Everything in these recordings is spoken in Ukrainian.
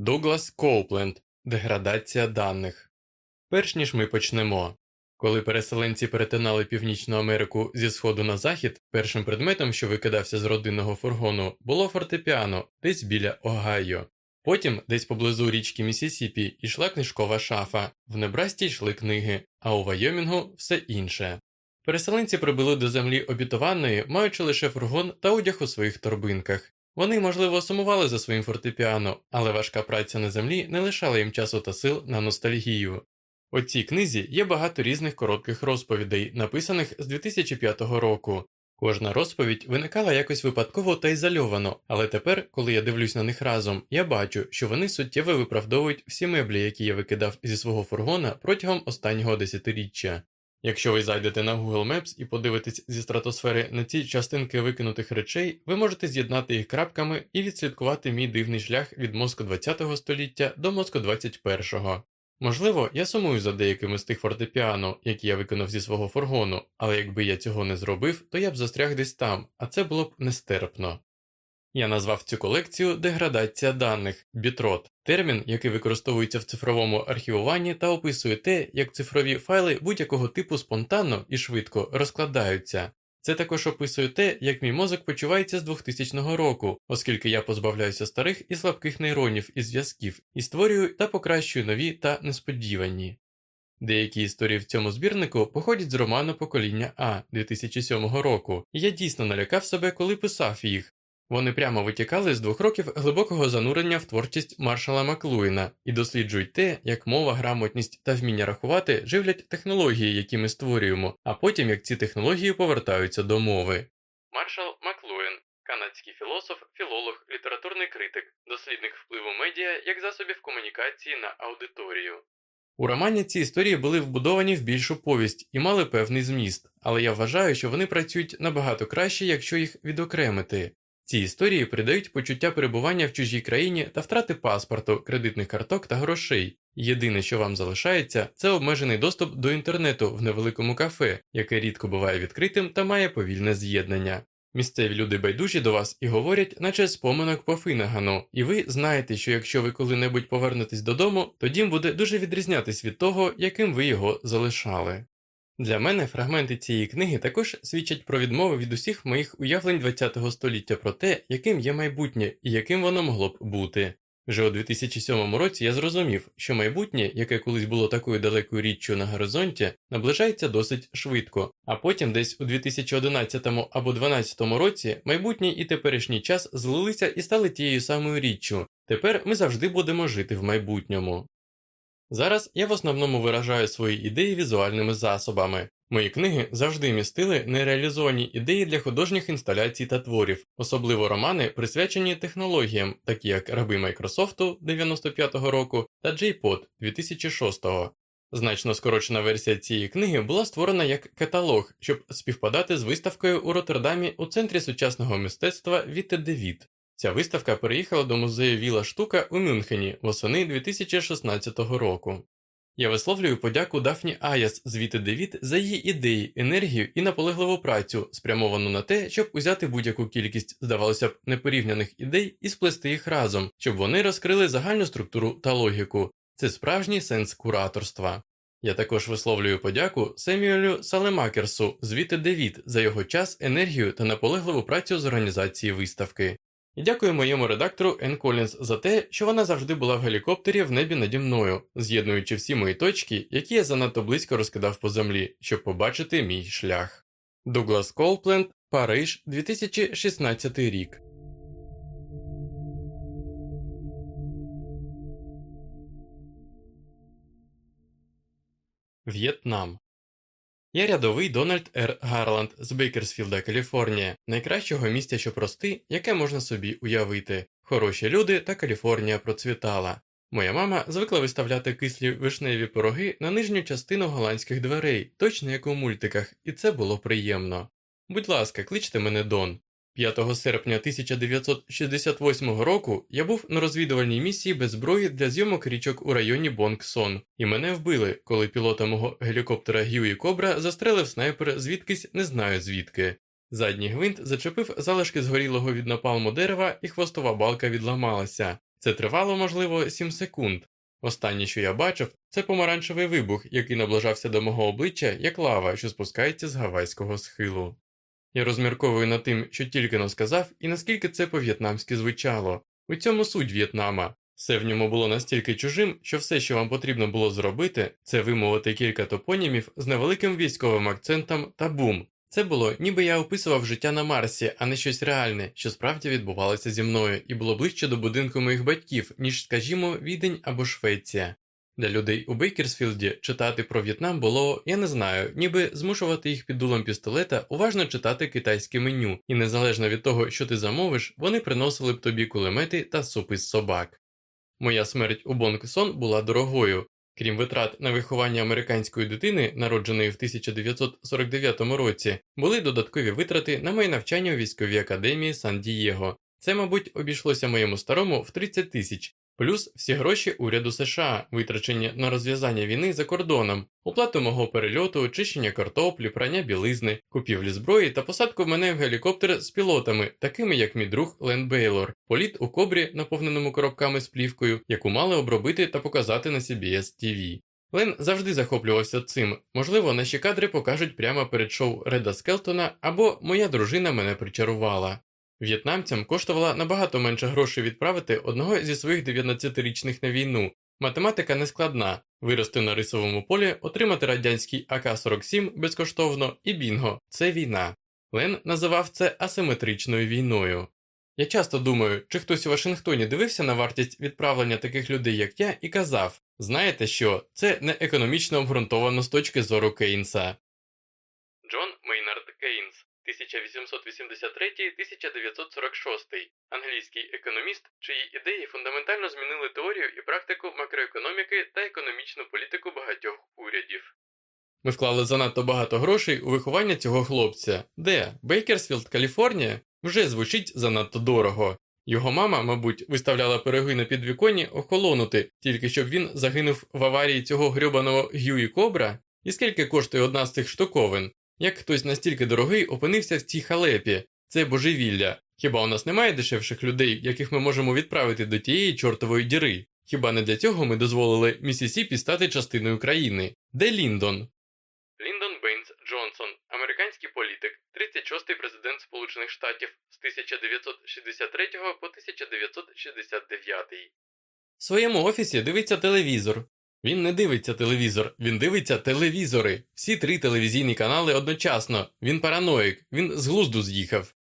Дуглас Коупленд Деградація даних. Перш ніж ми почнемо. Коли переселенці перетинали Північну Америку зі сходу на захід, першим предметом, що викидався з родинного фургону, було фортепіано десь біля Огайо. Потім, десь поблизу річки Місісіпі, йшла книжкова шафа, в Небрасті йшли книги, а у Вайомінгу все інше. Переселенці прибули до землі обітованої, маючи лише фургон та одяг у своїх торбинках. Вони, можливо, сумували за своїм фортепіано, але важка праця на землі не лишала їм часу та сил на ностальгію. У цій книзі є багато різних коротких розповідей, написаних з 2005 року. Кожна розповідь виникала якось випадково та ізольовано, але тепер, коли я дивлюсь на них разом, я бачу, що вони суттєво виправдовують всі меблі, які я викидав зі свого фургона протягом останнього десятиріччя. Якщо ви зайдете на Google Maps і подивитесь зі стратосфери на ці частинки викинутих речей, ви можете з'єднати їх крапками і відслідкувати мій дивний шлях від мозку ХХ століття до мозку 21-го. Можливо, я сумую за деякими з тих фортепіано, які я виконав зі свого фургону, але якби я цього не зробив, то я б застряг десь там, а це було б нестерпно. Я назвав цю колекцію деградація даних бітрот, термін, який використовується в цифровому архівуванні та описує те, як цифрові файли будь-якого типу спонтанно і швидко розкладаються. Це також описує те, як мій мозок почувається з 2000 року, оскільки я позбавляюся старих і слабких нейронів і зв'язків і створюю та покращую нові та несподівані. Деякі історії в цьому збірнику походять з роману Покоління А 2007 року, і я дійсно налякав себе, коли писав їх. Вони прямо витікали з двох років глибокого занурення в творчість маршала Маклуїна і досліджують те, як мова, грамотність та вміння рахувати живлять технології, які ми створюємо, а потім як ці технології повертаються до мови. Маршал Маклуїн канадський філософ, філолог, літературний критик, дослідник впливу медіа як засобів комунікації на аудиторію. У романі ці історії були вбудовані в більшу повість і мали певний зміст, але я вважаю, що вони працюють набагато краще, якщо їх відокремити. Ці історії придають почуття перебування в чужій країні та втрати паспорту, кредитних карток та грошей. Єдине, що вам залишається, це обмежений доступ до інтернету в невеликому кафе, яке рідко буває відкритим та має повільне з'єднання. Місцеві люди байдужі до вас і говорять, наче споминок по Финагану, і ви знаєте, що якщо ви коли-небудь повернетесь додому, то дім буде дуже відрізнятись від того, яким ви його залишали. Для мене фрагменти цієї книги також свідчать про відмови від усіх моїх уявлень ХХ століття про те, яким є майбутнє і яким воно могло б бути. Вже у 2007 році я зрозумів, що майбутнє, яке колись було такою далекою річчю на горизонті, наближається досить швидко, а потім десь у 2011 або 2012 році майбутній і теперішній час злилися і стали тією самою річчю. Тепер ми завжди будемо жити в майбутньому. Зараз я в основному виражаю свої ідеї візуальними засобами. Мої книги завжди містили нереалізовані ідеї для художніх інсталяцій та творів, особливо романи, присвячені технологіям, такі як раби Майкрософту 95-го року та JPod 2006-го. Значно скорочена версія цієї книги була створена як каталог, щоб співпадати з виставкою у Роттердамі у центрі сучасного мистецтва Віте Девіт. Ця виставка переїхала до музею Віла Штука у Мюнхені восени 2016 року. Я висловлюю подяку Дафні Аяс з Віти Девіт за її ідеї, енергію і наполегливу працю, спрямовану на те, щоб узяти будь-яку кількість, здавалося б, непорівняних ідей і сплести їх разом, щоб вони розкрили загальну структуру та логіку. Це справжній сенс кураторства. Я також висловлюю подяку Семюелю Салемакерсу з Віти Девіт за його час, енергію та наполегливу працю з організації виставки. Дякую моєму редактору Ен Колінс за те, що вона завжди була в гелікоптері в небі наді мною, з'єднуючи всі мої точки, які я занадто близько розкидав по землі, щоб побачити мій шлях. Дуглас Колпленд, Париж, 2016 рік. В'єтнам я рядовий Дональд Р. Гарланд з Бейкерсфілда, Каліфорнія, найкращого місця, що прости, яке можна собі уявити. Хороші люди та Каліфорнія процвітала. Моя мама звикла виставляти кислі вишневі пироги на нижню частину голландських дверей, точно як у мультиках, і це було приємно. Будь ласка, кличте мене Дон. 5 серпня 1968 року я був на розвідувальній місії без зброї для зйомок річок у районі Бонгсон, і мене вбили, коли пілота мого гелікоптера Гюї Кобра застрелив снайпер звідкись не знаю звідки. Задній гвинт зачепив залишки згорілого від напалму дерева, і хвостова балка відламалася. Це тривало, можливо, 7 секунд. Останнє, що я бачив, це помаранчевий вибух, який наближався до мого обличчя, як лава, що спускається з гавайського схилу. Я розмірковую над тим, що тільки но сказав, і наскільки це по-в'єтнамськи звучало. У цьому суть В'єтнама. Все в ньому було настільки чужим, що все, що вам потрібно було зробити, це вимовити кілька топонімів з невеликим військовим акцентом та бум. Це було, ніби я описував життя на Марсі, а не щось реальне, що справді відбувалося зі мною, і було ближче до будинку моїх батьків, ніж, скажімо, Відень або Швеція. Для людей у Бейкерсфілді читати про В'єтнам було, я не знаю, ніби змушувати їх під дулом пістолета уважно читати китайське меню, і незалежно від того, що ти замовиш, вони приносили б тобі кулемети та супи з собак. Моя смерть у Бонг-Сон була дорогою. Крім витрат на виховання американської дитини, народженої в 1949 році, були додаткові витрати на моє навчання у військовій академії Сан-Дієго. Це, мабуть, обійшлося моєму старому в 30 тисяч, плюс всі гроші уряду США, витрачені на розв'язання війни за кордоном, оплату мого перельоту, очищення картоплі, прання білизни, купівлі зброї та посадку мене в гелікоптер з пілотами, такими як мій друг Лен Бейлор, політ у кобрі, наповненому коробками з плівкою, яку мали обробити та показати на CBS TV. Лен завжди захоплювався цим, можливо, наші кадри покажуть прямо перед шоу Реда Скелтона або Моя дружина мене причарувала. В'єтнамцям коштувало набагато менше грошей відправити одного зі своїх 19-річних на війну. Математика не складна вирости на рисовому полі, отримати радянський АК-47 безкоштовно і бінго це війна. Лен називав це асиметричною війною. Я часто думаю, чи хтось у Вашингтоні дивився на вартість відправлення таких людей, як я, і казав знаєте що, це не економічно обґрунтовано з точки зору Кейнса. Джон Мейнард Кейнс 1883-1946, англійський економіст, чиї ідеї фундаментально змінили теорію і практику макроекономіки та економічну політику багатьох урядів. Ми вклали занадто багато грошей у виховання цього хлопця, де? Бейкерсфілд, Каліфорнія, вже звучить занадто дорого. Його мама, мабуть, виставляла пироги на підвіконні охолонути, тільки щоб він загинув в аварії цього грьобаного Гюї Кобра, і скільки коштує одна з цих штуковин, як хтось настільки дорогий опинився в цій халепі, це божевілля. Хіба у нас немає дешевших людей, яких ми можемо відправити до тієї чортової діри? Хіба не для цього ми дозволили Місісіпі стати частиною країни? Де Ліндон? Ліндон Бейнс Джонсон, американський політик, 36-й президент Сполучених Штатів з 1963 по 1969. В своєму офісі дивиться телевізор. Він не дивиться телевізор, він дивиться телевізори. Всі три телевізійні канали одночасно. Він параноїк, він з глузду з'їхав.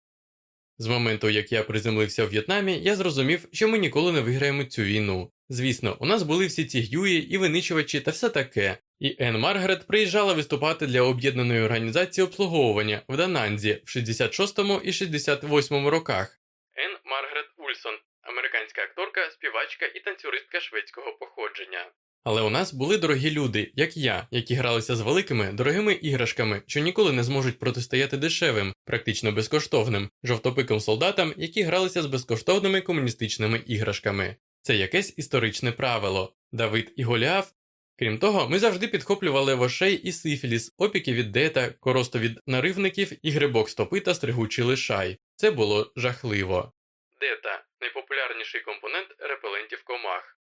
З моменту, як я приземлився в В'єтнамі, я зрозумів, що ми ніколи не виграємо цю війну. Звісно, у нас були всі ці гюї і винищувачі та все таке. І Ен Маргарет приїжджала виступати для об'єднаної організації обслуговування в Дананзі в 66 і 68 роках. Ен Маргарет Ульсон, американська акторка, співачка і танцюристка шведського походження. Але у нас були дорогі люди, як я, які гралися з великими, дорогими іграшками, що ніколи не зможуть протистояти дешевим, практично безкоштовним, жовтопиким солдатам, які гралися з безкоштовними комуністичними іграшками. Це якесь історичне правило. Давид і Голіаф. Крім того, ми завжди підхоплювали вошей і сифіліс, опіки від дета, коросту від наривників і грибок стопи та стригучий лишай. Це було жахливо. Дета найпопулярніший компонент репелентів комах.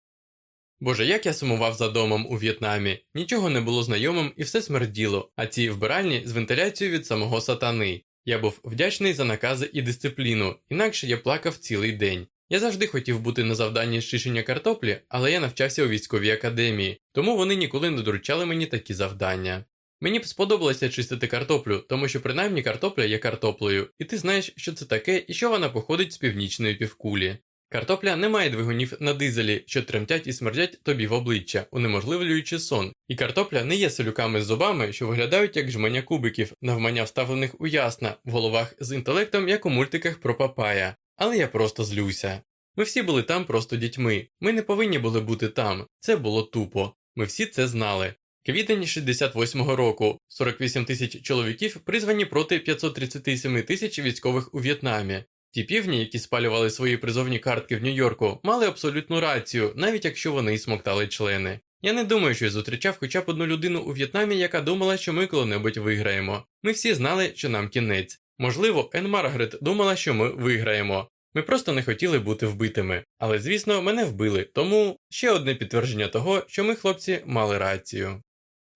Боже, як я сумував за домом у В'єтнамі, нічого не було знайомим і все смерділо, а ці вбиральні з вентиляцією від самого сатани. Я був вдячний за накази і дисципліну, інакше я плакав цілий день. Я завжди хотів бути на завданні з картоплі, але я навчався у військовій академії, тому вони ніколи не доручали мені такі завдання. Мені б сподобалося чистити картоплю, тому що принаймні картопля є картоплею, і ти знаєш, що це таке і що вона походить з північної півкулі. Картопля не має двигунів на дизелі, що тремтять і смердять тобі в обличчя, унеможливлюючи сон. І картопля не є селюками з зубами, що виглядають як жмення кубиків, навмання вставлених у ясна, в головах з інтелектом, як у мультиках про папая. Але я просто злюся. Ми всі були там просто дітьми. Ми не повинні були бути там. Це було тупо. Ми всі це знали. Квітень 68-го року 48 тисяч чоловіків призвані проти 537 тисяч військових у В'єтнамі. Ті півні, які спалювали свої призовні картки в Нью-Йорку, мали абсолютну рацію, навіть якщо вони й смоктали члени. Я не думаю, що я зустрічав хоча б одну людину у В'єтнамі, яка думала, що ми коли-небудь виграємо. Ми всі знали, що нам кінець. Можливо, Ен Маргарет думала, що ми виграємо. Ми просто не хотіли бути вбитими. Але, звісно, мене вбили, тому ще одне підтвердження того, що ми, хлопці, мали рацію.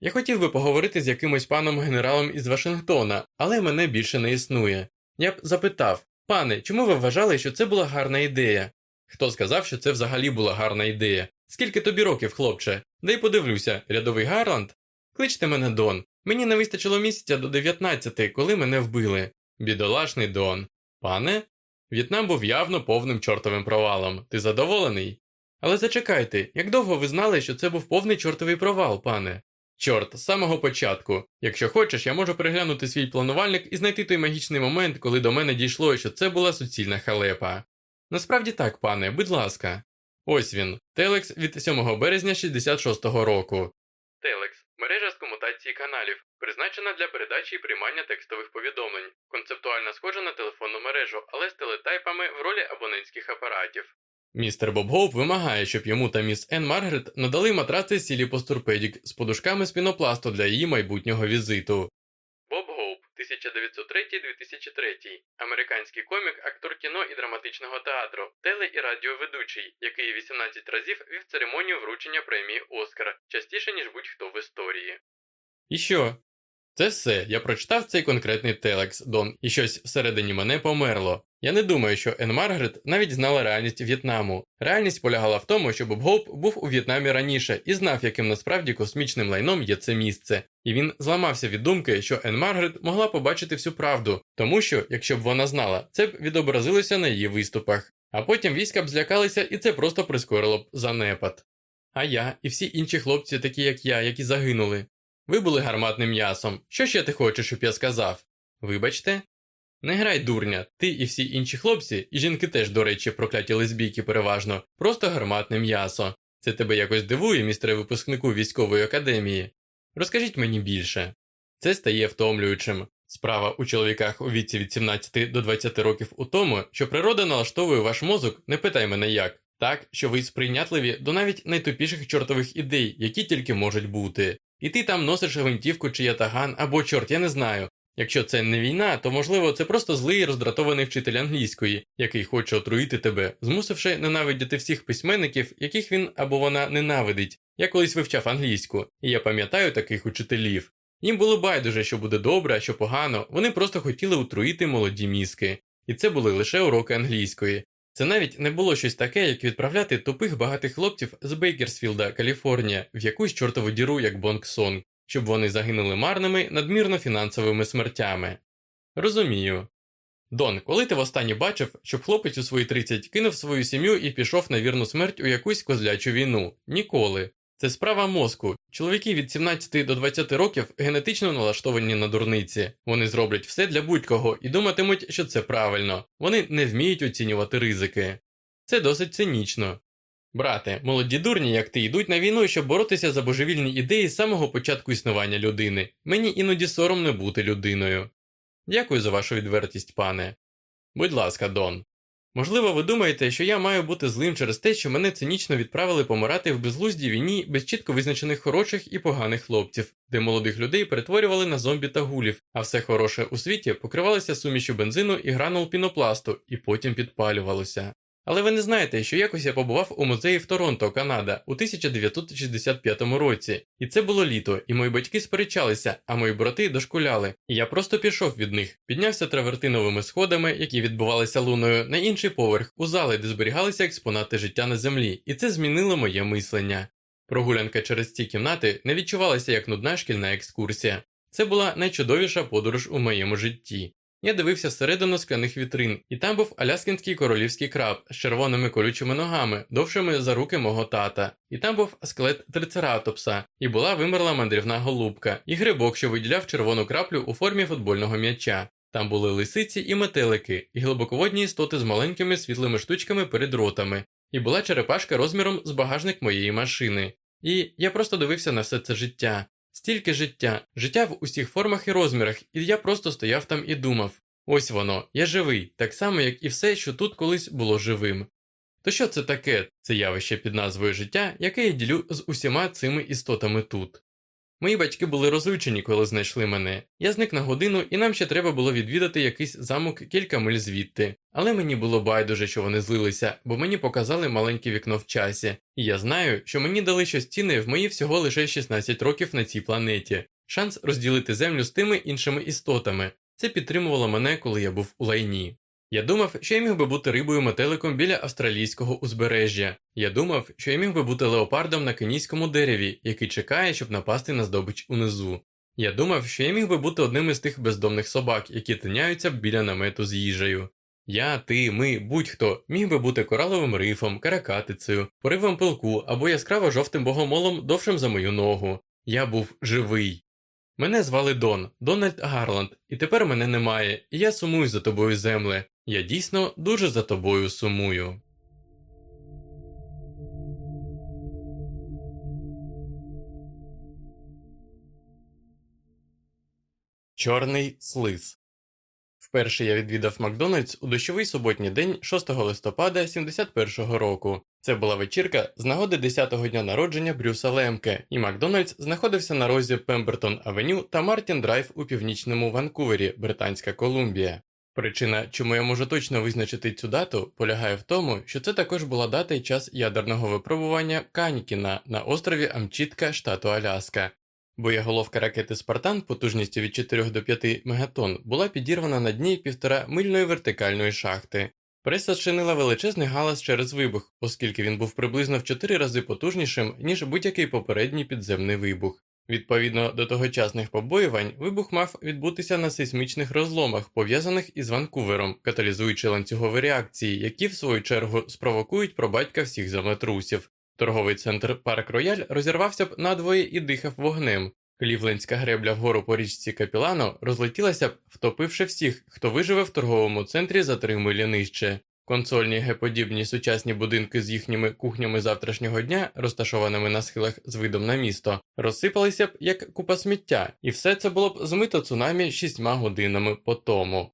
Я хотів би поговорити з якимось паном генералом із Вашингтона, але мене більше не існує. Я б запитав, пане, чому ви вважали, що це була гарна ідея? Хто сказав, що це взагалі була гарна ідея? Скільки тобі років, хлопче? Дай подивлюся, рядовий Гарланд? Кличте мене Дон. Мені не вистачило місяця до 19, коли мене вбили. Бідолашний Дон. Пане? В'єтнам був явно повним чортовим провалом. Ти задоволений? Але зачекайте, як довго ви знали, що це був повний чортовий провал, пане? Чорт, з самого початку. Якщо хочеш, я можу переглянути свій планувальник і знайти той магічний момент, коли до мене дійшло, що це була суцільна халепа. Насправді так, пане, будь ласка. Ось він, Телекс від 7 березня 66-го року. Телекс мережа з комутації каналів, призначена для передачі і приймання текстових повідомлень, концептуально схожа на телефонну мережу, але з телетайпами в ролі абонентських апаратів. Містер Боб Гоуп вимагає, щоб йому та міс Енн Маргарет надали матраци Сілі Постурпедік з подушками з пінопласту для її майбутнього візиту. Боб Гоуп, 1903-2003, американський комік, актор кіно і драматичного театру, теле- і радіоведучий, який 18 разів вів церемонію вручення премії Оскар, частіше, ніж будь-хто в історії. І що? Це все, я прочитав цей конкретний телекс, Дон, і щось всередині мене померло. Я не думаю, що Ен Маргарет навіть знала реальність В'єтнаму. Реальність полягала в тому, що Боб Гоуп був у В'єтнамі раніше і знав, яким насправді космічним лайном є це місце. І він зламався від думки, що Ен Маргарет могла побачити всю правду, тому що, якщо б вона знала, це б відобразилося на її виступах. А потім війська б злякалися, і це просто прискорило б занепад. А я і всі інші хлопці, такі як я, які загинули. Ви були гарматним м'ясом. Що ще ти хочеш, щоб я сказав? Вибачте? Не грай дурня, ти і всі інші хлопці, і жінки теж, до речі, прокляті лесбійки переважно, просто гарматне м'ясо. Це тебе якось дивує, містере випускнику військової академії? Розкажіть мені більше. Це стає втомлюючим. Справа у чоловіках у віці від 17 до 20 років у тому, що природа налаштовує ваш мозок, не питай мене як, так, що ви сприйнятливі до навіть найтупіших чортових ідей, які тільки можуть бути. І ти там носиш гвинтівку чи ятаган, або чорт, я не знаю. Якщо це не війна, то можливо це просто злий роздратований вчитель англійської, який хоче отруїти тебе, змусивши ненавидіти всіх письменників, яких він або вона ненавидить. Я колись вивчав англійську, і я пам'ятаю таких учителів. Їм було байдуже, що буде добре, а що погано, вони просто хотіли отруїти молоді мізки. І це були лише уроки англійської. Це навіть не було щось таке, як відправляти тупих багатих хлопців з Бейкерсфілда, Каліфорнія, в якусь чортову діру, як Бонг Сонг, щоб вони загинули марними надмірно фінансовими смертями. Розумію. Дон, коли ти востаннє бачив, щоб хлопець у свої 30 кинув свою сім'ю і пішов на вірну смерть у якусь козлячу війну? Ніколи. Це справа мозку. Чоловіки від 17 до 20 років генетично налаштовані на дурниці. Вони зроблять все для будь-кого і думатимуть, що це правильно. Вони не вміють оцінювати ризики. Це досить цинічно. Брате, молоді дурні, як ти, йдуть на війну, щоб боротися за божевільні ідеї з самого початку існування людини. Мені іноді соромно бути людиною. Дякую за вашу відвертість, пане. Будь ласка, Дон. Можливо, ви думаєте, що я маю бути злим через те, що мене цинічно відправили помирати в безлуздій війні без чітко визначених хороших і поганих хлопців, де молодих людей перетворювали на зомбі та гулів, а все хороше у світі покривалося сумішю бензину і гранул пінопласту, і потім підпалювалося. Але ви не знаєте, що якось я побував у музеї в Торонто, Канада, у 1965 році, і це було літо, і мої батьки сперечалися, а мої брати дошкуляли. І я просто пішов від них, піднявся травертиновими сходами, які відбувалися луною, на інший поверх, у зали, де зберігалися експонати життя на землі, і це змінило моє мислення. Прогулянка через ці кімнати не відчувалася як нудна шкільна екскурсія. Це була найчудовіша подорож у моєму житті. Я дивився всередину скляних вітрин, і там був аляскінський королівський краб з червоними колючими ногами, довшими за руки мого тата, і там був скелет трицератопса, і була вимерла мандрівна голубка, і грибок, що виділяв червону краплю у формі футбольного м'яча. Там були лисиці і метелики, і глибоководні істоти з маленькими світлими штучками перед ротами, і була черепашка розміром з багажник моєї машини. І я просто дивився на все це життя. Стільки життя, життя в усіх формах і розмірах, і я просто стояв там і думав. Ось воно, я живий, так само, як і все, що тут колись було живим. То що це таке, це явище під назвою життя, яке я ділю з усіма цими істотами тут? Мої батьки були розлючені, коли знайшли мене. Я зник на годину, і нам ще треба було відвідати якийсь замок кілька миль звідти. Але мені було байдуже, що вони злилися, бо мені показали маленьке вікно в часі, і я знаю, що мені дали щось цінне в мої всього лише 16 років на цій планеті. Шанс розділити землю з тими іншими істотами. Це підтримувало мене, коли я був у лайні. Я думав, що я міг би бути рибою метеликом біля австралійського узбережжя. Я думав, що я міг би бути леопардом на кенійському дереві, який чекає, щоб напасти на здобич унизу. Я думав, що я міг би бути одним із тих бездомних собак, які тиняються біля намету з їжею. Я, ти, ми, будь-хто міг би бути кораловим рифом, каракатицею, поривом пилку або яскраво жовтим богомолом довшим за мою ногу. Я був живий. Мене звали Дон, Дональд Гарланд, і тепер мене немає, і я сумую за тобою, земле. Я дійсно дуже за тобою сумую. Чорний слиз. Вперше я відвідав Макдональдс у дощовий суботній день 6 листопада 71-го року. Це була вечірка з нагоди 10-го дня народження Брюса Лемке, і Макдональдс знаходився на розі Пембертон Авеню та Мартін Драйв у північному Ванкувері, Британська Колумбія. Причина, чому я можу точно визначити цю дату, полягає в тому, що це також була дата і час ядерного випробування Канікіна на острові Амчітка, штату Аляска. Боєголовка ракети Спартан потужністю від 4 до 5 мегатон була підірвана на дні півтора мильної вертикальної шахти. Преса зчинила величезний галас через вибух, оскільки він був приблизно в 4 рази потужнішим, ніж будь-який попередній підземний вибух. Відповідно до тогочасних побоювань, вибух мав відбутися на сейсмічних розломах, пов'язаних із Ванкувером, каталізуючи ланцюгові реакції, які в свою чергу спровокують пробатька всіх землетрусів. Торговий центр Парк Рояль розірвався б надвоє і дихав вогнем. Клівлендська гребля вгору по річці Капілано розлетілася б, втопивши всіх, хто виживе в торговому центрі за три милі нижче. Консольні геподібні сучасні будинки з їхніми кухнями завтрашнього дня, розташованими на схилах з видом на місто, розсипалися б як купа сміття, і все це було б змито цунамі шістьма годинами по тому.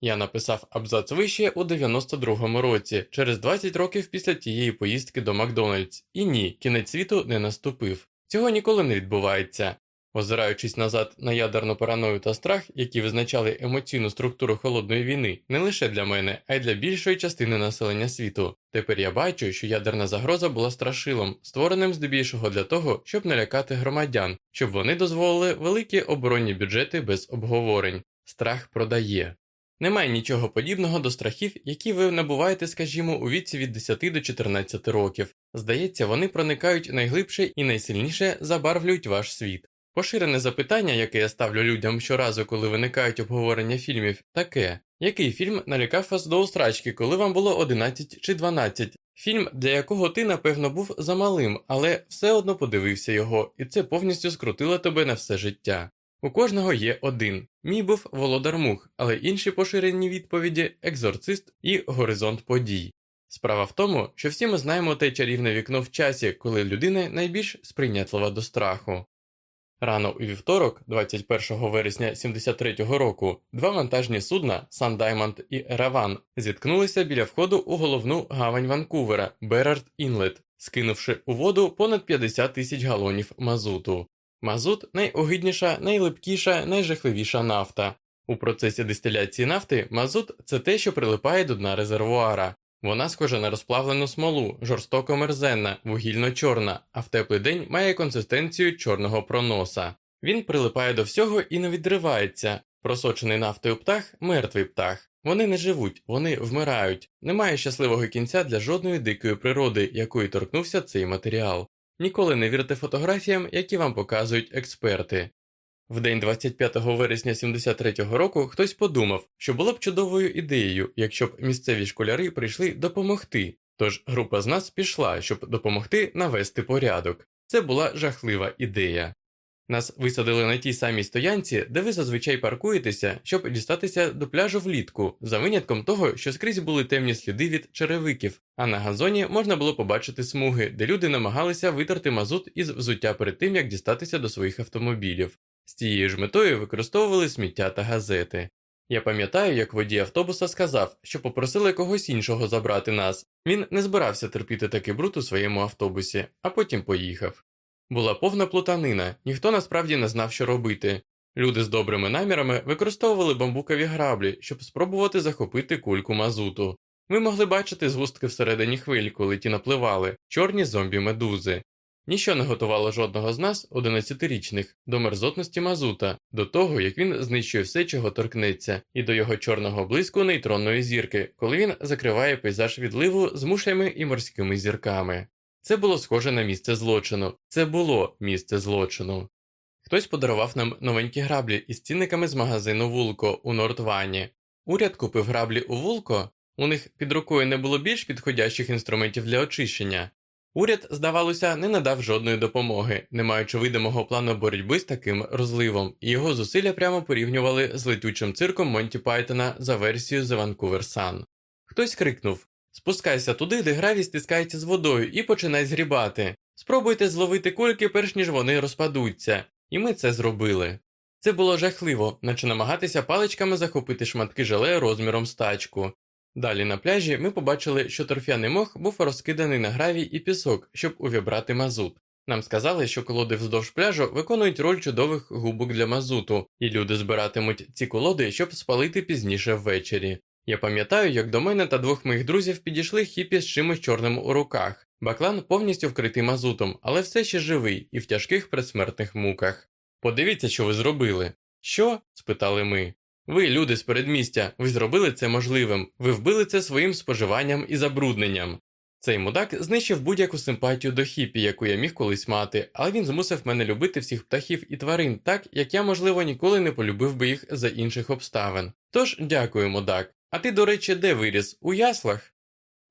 Я написав абзац вище у 92-му році, через 20 років після тієї поїздки до Макдональдс, і ні, кінець світу не наступив. Цього ніколи не відбувається. Озираючись назад на ядерну параною та страх, які визначали емоційну структуру холодної війни, не лише для мене, а й для більшої частини населення світу. Тепер я бачу, що ядерна загроза була страшилом, створеним здебільшого для того, щоб налякати громадян, щоб вони дозволили великі оборонні бюджети без обговорень. Страх продає. Немає нічого подібного до страхів, які ви набуваєте, скажімо, у віці від 10 до 14 років. Здається, вони проникають найглибше і найсильніше забарвлюють ваш світ. Поширене запитання, яке я ставлю людям щоразу, коли виникають обговорення фільмів, таке: який фільм налякав вас до устрачки, коли вам було 11 чи 12? Фільм, для якого ти, напевно, був замалим, але все одно подивився його, і це повністю скрутило тебе на все життя. У кожного є один. Мій був Володар Мух, але інші поширені відповіді екзорцист і горизонт подій. Справа в тому, що всі ми знаємо те чарівне вікно в часі, коли людина найбільш сприйнятлива до страху. Рано у вівторок, 21 вересня 73-го року, два вантажні судна Сан Даймонд і Ераван зіткнулися біля входу у головну гавань Ванкувера Берард Інлет, скинувши у воду понад 50 тисяч галонів мазуту. Мазут найогидніша, найлипкіша, найжахливіша нафта. У процесі дистиляції нафти мазут це те, що прилипає до дна резервуара. Вона схожа на розплавлену смолу, жорстоко мерзенна, вугільно-чорна, а в теплий день має консистенцію чорного проноса. Він прилипає до всього і не відривається. Просочений нафтою птах мертвий птах. Вони не живуть, вони вмирають. Немає щасливого кінця для жодної дикої природи, якої торкнувся цей матеріал. Ніколи не вірте фотографіям, які вам показують експерти. В день 25 вересня 73-го року хтось подумав, що було б чудовою ідеєю, якщо б місцеві школяри прийшли допомогти. Тож група з нас пішла, щоб допомогти навести порядок. Це була жахлива ідея. Нас висадили на тій самій стоянці, де ви зазвичай паркуєтеся, щоб дістатися до пляжу влітку, за винятком того, що скрізь були темні сліди від черевиків, а на газоні можна було побачити смуги, де люди намагалися витерти мазут із взуття перед тим, як дістатися до своїх автомобілів. З цією ж метою використовували сміття та газети. Я пам'ятаю, як водій автобуса сказав, що попросили когось іншого забрати нас. Він не збирався терпіти такий бруд у своєму автобусі, а потім поїхав. Була повна плутанина, ніхто насправді не знав, що робити. Люди з добрими намірами використовували бамбукові граблі, щоб спробувати захопити кульку мазуту. Ми могли бачити згустки всередині хвиль, коли ті напливали, чорні зомбі-медузи. Ніщо не готувало жодного з нас, 11-річних, до мерзотності мазута, до того, як він знищує все, чого торкнеться, і до його чорного блиску нейтронної зірки, коли він закриває пейзаж відливу з мушлями і морськими зірками. Це було схоже на місце злочину. Це було місце злочину. Хтось подарував нам новенькі граблі із цінниками з магазину Вулко у Нортвані. Уряд купив граблі у Вулко, у них під рукою не було більш підходящих інструментів для очищення. Уряд, здавалося, не надав жодної допомоги, не маючи видимого плану боротьби з таким розливом, і його зусилля прямо порівнювали з летючим цирком Монті Пайтона за версією The Vancouver Sun. Хтось крикнув Спускайся туди, де гравій стискається з водою, і починай згрібати. Спробуйте зловити кульки, перш ніж вони розпадуться. І ми це зробили. Це було жахливо, наче намагатися паличками захопити шматки желе розміром з тачку. Далі на пляжі ми побачили, що торфяний мох був розкиданий на гравій і пісок, щоб увібрати мазут. Нам сказали, що колоди вздовж пляжу виконують роль чудових губок для мазуту, і люди збиратимуть ці колоди, щоб спалити пізніше ввечері. Я пам'ятаю, як до мене та двох моїх друзів підійшли хіпі з чимось чорним у руках. Баклан повністю вкритий мазутом, але все ще живий і в тяжких предсмертних муках. Подивіться, що ви зробили. Що? спитали ми. Ви, люди з передмістя, ви зробили це можливим, ви вбили це своїм споживанням і забрудненням. Цей мудак знищив будь-яку симпатію до хіпі, яку я міг колись мати, але він змусив мене любити всіх птахів і тварин так, як я, можливо, ніколи не полюбив би їх за інших обставин. Тож дякую, мудак. А ти, до речі, де виріс? У яслах?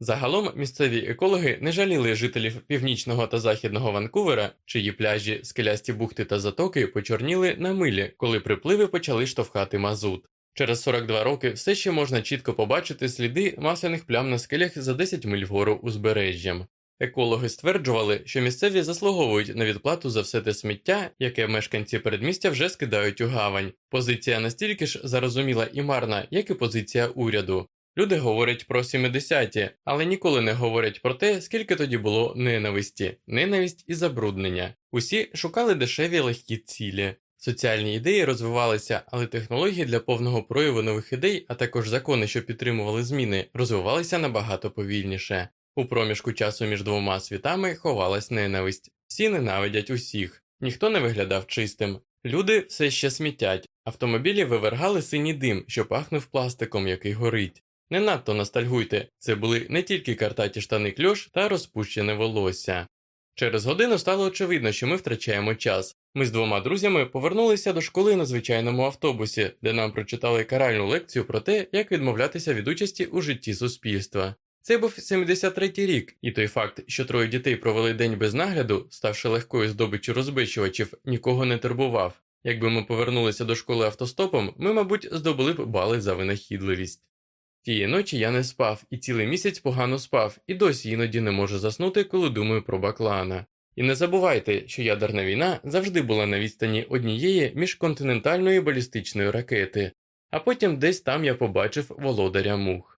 Загалом місцеві екологи не жаліли жителів північного та західного Ванкувера, чиї пляжі, скелясті бухти та затоки почорніли на милі, коли припливи почали штовхати мазут. Через 42 роки все ще можна чітко побачити сліди масляних плям на скелях за 10 миль вгору узбережжям. Екологи стверджували, що місцеві заслуговують на відплату за все те сміття, яке мешканці передмістя вже скидають у гавань. Позиція настільки ж зарозуміла і марна, як і позиція уряду. Люди говорять про 70-ті, але ніколи не говорять про те, скільки тоді було ненависті, ненависть і забруднення. Усі шукали дешеві легкі цілі. Соціальні ідеї розвивалися, але технології для повного прояву нових ідей, а також закони, що підтримували зміни, розвивалися набагато повільніше. У проміжку часу між двома світами ховалась ненависть. Всі ненавидять усіх, ніхто не виглядав чистим. Люди все ще смітять, автомобілі вивергали синій дим, що пахнув пластиком, який горить. Не надто ностальгуйте, це були не тільки картаті штани кльош та розпущене волосся. Через годину стало очевидно, що ми втрачаємо час. Ми з двома друзями повернулися до школи на звичайному автобусі, де нам прочитали каральну лекцію про те, як відмовлятися від участі у житті суспільства. Це був 73-й рік, і той факт, що троє дітей провели день без нагляду, ставши легкою здобиччю розбичувачів, нікого не турбував. Якби ми повернулися до школи автостопом, ми, мабуть, здобули б бали за винахідливість. Тієї ночі я не спав і цілий місяць погано спав, і досі іноді не можу заснути, коли думаю про баклана. І не забувайте, що ядерна війна завжди була на відстані однієї міжконтинентальної балістичної ракети, а потім десь там я побачив володаря мух.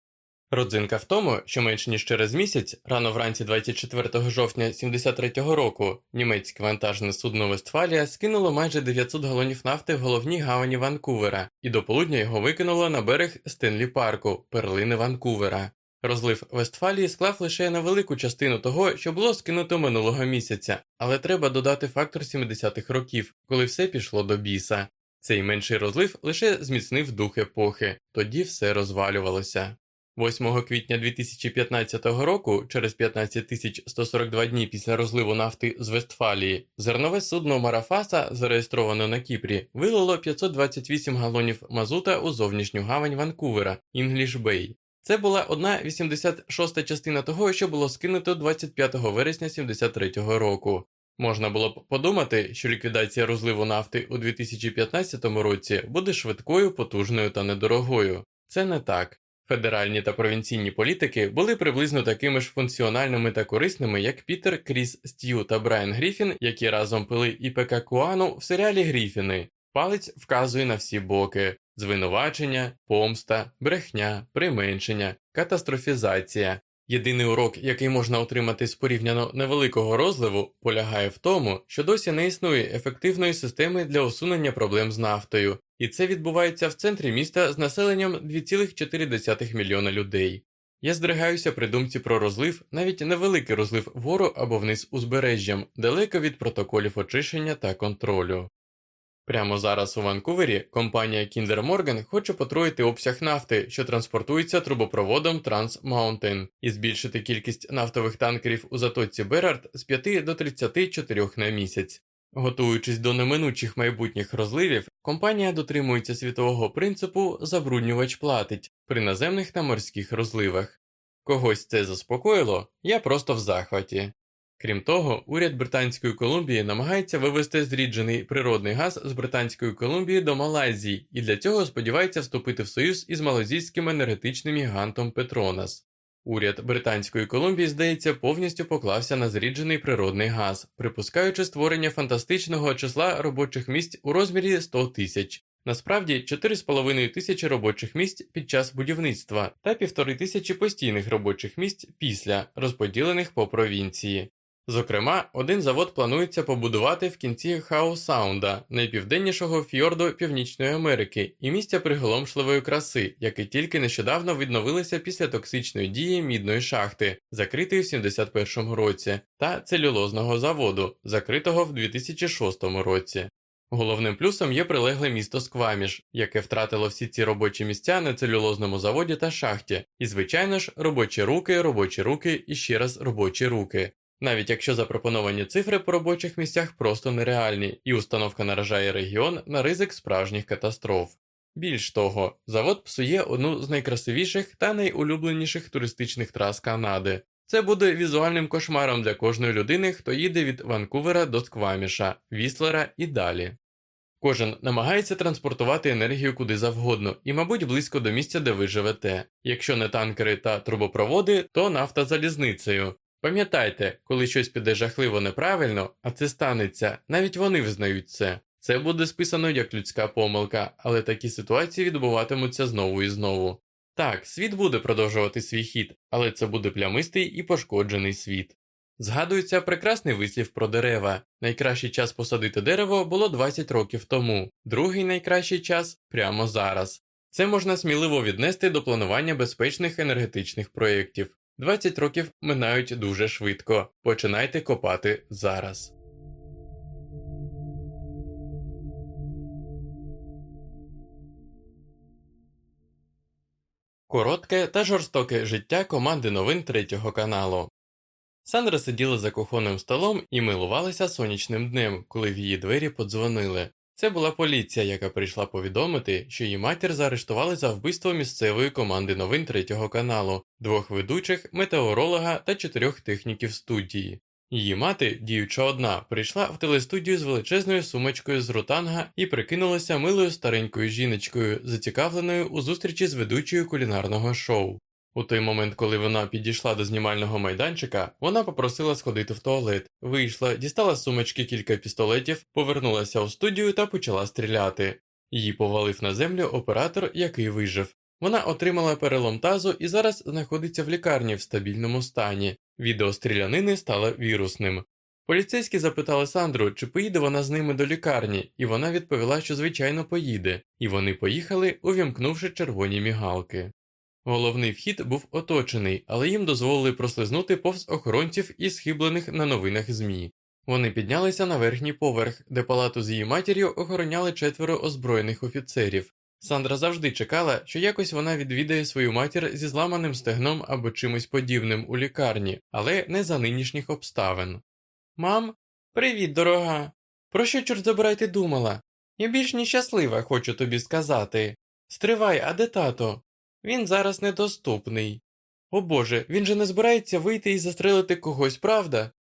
Родзинка в тому, що менш ніж через місяць, рано вранці 24 жовтня 73-го року, німецьке вантажне судно Вестфалія скинуло майже 900 галонів нафти в головній гавані Ванкувера, і до полудня його викинуло на берег Стенлі Парку, перлини Ванкувера. Розлив Вестфалії склав лише невелику частину того, що було скинуто минулого місяця, але треба додати фактор 70-х років, коли все пішло до біса. Цей менший розлив лише зміцнив дух епохи, тоді все розвалювалося. 8 квітня 2015 року, через 15 142 дні після розливу нафти з Вестфалії, зернове судно Марафаса, зареєстроване на Кіпрі, вилило 528 галонів мазута у зовнішню гавань Ванкувера, Інгліш Бей. Це була одна 86 частина того, що було скинуто 25 вересня 73 року. Можна було б подумати, що ліквідація розливу нафти у 2015 році буде швидкою, потужною та недорогою. Це не так. Федеральні та провінційні політики були приблизно такими ж функціональними та корисними, як Пітер, Кріс Стью та Брайан Гріфін, які разом пили ІПК Куану в серіалі Гріфіни. Палець вказує на всі боки: звинувачення, помста, брехня, применшення, катастрофізація. Єдиний урок, який можна отримати з порівняно невеликого розливу, полягає в тому, що досі не існує ефективної системи для усунення проблем з нафтою, і це відбувається в центрі міста з населенням 2,4 мільйона людей. Я здригаюся при думці про розлив, навіть невеликий розлив вгору або вниз узбережжям, далеко від протоколів очищення та контролю. Прямо зараз у Ванкувері компанія Kinder Morgan хоче потроїти обсяг нафти, що транспортується трубопроводом Trans Mountain, і збільшити кількість нафтових танкерів у затоці Берард з 5 до 34 на місяць. Готуючись до неминучих майбутніх розливів, компанія дотримується світового принципу забруднювач платить при наземних та морських розливах. Когось це заспокоїло, я просто в захваті. Крім того, уряд Британської Колумбії намагається вивести зріджений природний газ з Британської Колумбії до Малайзії і для цього сподівається вступити в союз із малазійським енергетичним гігантом Петронас. Уряд Британської Колумбії, здається, повністю поклався на зріджений природний газ, припускаючи створення фантастичного числа робочих місць у розмірі 100 тисяч. Насправді 4,5 тисячі робочих місць під час будівництва та півтори тисячі постійних робочих місць після розподілених по провінції. Зокрема, один завод планується побудувати в кінці Хау-Саунда, найпівденнішого фьорду Північної Америки, і місця приголомшливої краси, яке тільки нещодавно відновилося після токсичної дії мідної шахти, закритої в 71 році, та целюлозного заводу, закритого в 2006 році. Головним плюсом є прилегле місто Скваміш, яке втратило всі ці робочі місця на целюлозному заводі та шахті, і, звичайно ж, робочі руки, робочі руки і ще раз робочі руки навіть якщо запропоновані цифри по робочих місцях просто нереальні, і установка наражає регіон на ризик справжніх катастроф. Більш того, завод псує одну з найкрасивіших та найулюбленіших туристичних трас Канади. Це буде візуальним кошмаром для кожної людини, хто їде від Ванкувера до Скваміша, Віслера і далі. Кожен намагається транспортувати енергію куди завгодно і, мабуть, близько до місця, де ви живете. Якщо не танкери та трубопроводи, то нафта залізницею, Пам'ятайте, коли щось піде жахливо неправильно, а це станеться, навіть вони визнають це. Це буде списано як людська помилка, але такі ситуації відбуватимуться знову і знову. Так, світ буде продовжувати свій хід, але це буде плямистий і пошкоджений світ. Згадується прекрасний вислів про дерева. Найкращий час посадити дерево було 20 років тому, другий найкращий час прямо зараз. Це можна сміливо віднести до планування безпечних енергетичних проєктів. 20 років минають дуже швидко. Починайте копати зараз. Коротке та жорстоке життя команди новин третього каналу. Сандра сиділа за кухонним столом і милувалася сонячним днем, коли в її двері подзвонили. Це була поліція, яка прийшла повідомити, що її матір заарештували за вбивство місцевої команди новин третього каналу, двох ведучих, метеоролога та чотирьох техніків студії. Її мати, діюча одна, прийшла в телестудію з величезною сумочкою з ротанга і прикинулася милою старенькою жіночкою, зацікавленою у зустрічі з ведучою кулінарного шоу. У той момент, коли вона підійшла до знімального майданчика, вона попросила сходити в туалет, вийшла, дістала з сумочки кілька пістолетів, повернулася у студію та почала стріляти. Її повалив на землю оператор, який вижив. Вона отримала перелом тазу і зараз знаходиться в лікарні в стабільному стані. Відео стрілянини стало вірусним. Поліцейські запитали Сандру, чи поїде вона з ними до лікарні, і вона відповіла, що звичайно поїде, і вони поїхали, увімкнувши червоні мігалки. Головний вхід був оточений, але їм дозволили прослизнути повз охоронців і схиблених на новинах ЗМІ. Вони піднялися на верхній поверх, де палату з її матір'ю охороняли четверо озброєних офіцерів. Сандра завжди чекала, що якось вона відвідає свою матір зі зламаним стегном або чимось подібним у лікарні, але не за нинішніх обставин. Мам, привіт, дорога. Про що, чорт забирай, ти думала? Я більш ніж щаслива, хочу тобі сказати. Стривай, а де тато? Він зараз недоступний. О Боже, він же не збирається вийти і застрелити когось, правда?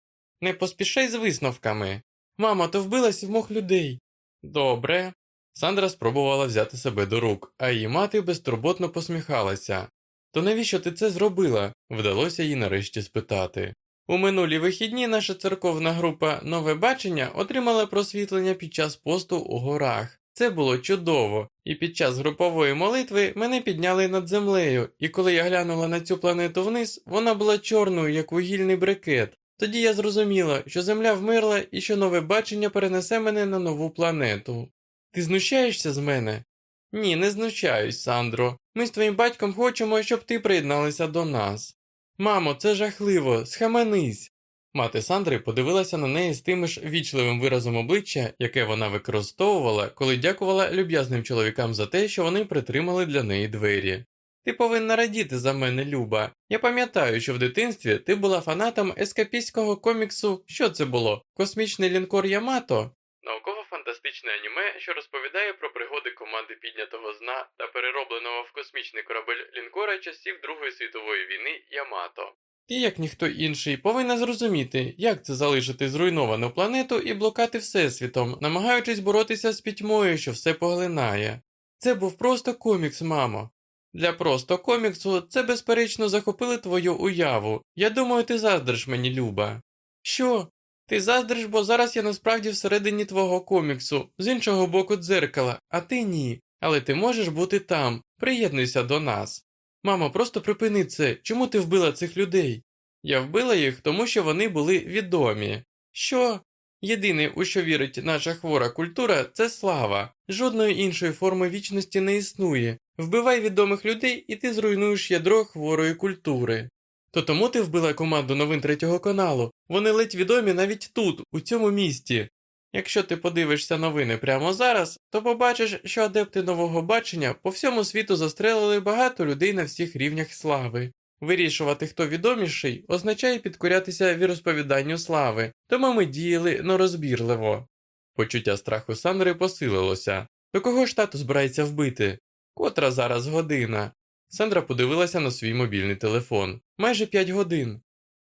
Не поспішай з висновками. Мама, то вбилась в мох людей. Добре. Сандра спробувала взяти себе до рук, а її мати безтурботно посміхалася. То навіщо ти це зробила? вдалося їй нарешті спитати. У минулі вихідні наша церковна група Нове бачення отримала просвітлення під час посту у горах. Це було чудово, і під час групової молитви мене підняли над землею, і коли я глянула на цю планету вниз, вона була чорною, як вугільний брикет. Тоді я зрозуміла, що Земля вмерла і що нове бачення перенесе мене на нову планету. Ти знущаєшся з мене? Ні, не знущаюсь, Сандро. Ми з твоїм батьком хочемо, щоб ти приєдналася до нас. Мамо, це жахливо, схаменись. Мати Сандри подивилася на неї з тим ж вічливим виразом обличчя, яке вона використовувала, коли дякувала люб'язним чоловікам за те, що вони притримали для неї двері. Ти повинна радіти за мене, Люба. Я пам'ятаю, що в дитинстві ти була фанатом ескапістського коміксу. Що це було? Космічний лінкор Ямато? Науково-фантастичне аніме, що розповідає про пригоди команди піднятого зна та переробленого в космічний корабель лінкора часів Другої світової війни Ямато. Ти, як ніхто інший, повинна зрозуміти, як це залишити зруйновану планету і блокати Всесвітом, намагаючись боротися з пітьмою, що все поглинає. Це був просто комікс, мамо. Для просто коміксу це безперечно захопили твою уяву. Я думаю, ти заздриш мені, Люба. Що? Ти заздриш, бо зараз я насправді всередині твого коміксу, з іншого боку дзеркала, а ти ні. Але ти можеш бути там, приєднуйся до нас. Мамо, просто припини це. Чому ти вбила цих людей? Я вбила їх, тому що вони були відомі. Що? Єдине, у що вірить наша хвора культура, це слава. Жодної іншої форми вічності не існує. Вбивай відомих людей, і ти зруйнуєш ядро хворої культури. То тому ти вбила команду новин третього каналу. Вони ледь відомі навіть тут, у цьому місті. Якщо ти подивишся новини прямо зараз, то побачиш, що адепти нового бачення по всьому світу застрелили багато людей на всіх рівнях слави. Вирішувати, хто відоміший, означає підкорятися віросповіданню слави, тому ми діяли нерозбірливо. Почуття страху Сандри посилилося. До кого ж тато збирається вбити? Котра зараз година? Сандра подивилася на свій мобільний телефон. Майже п'ять годин.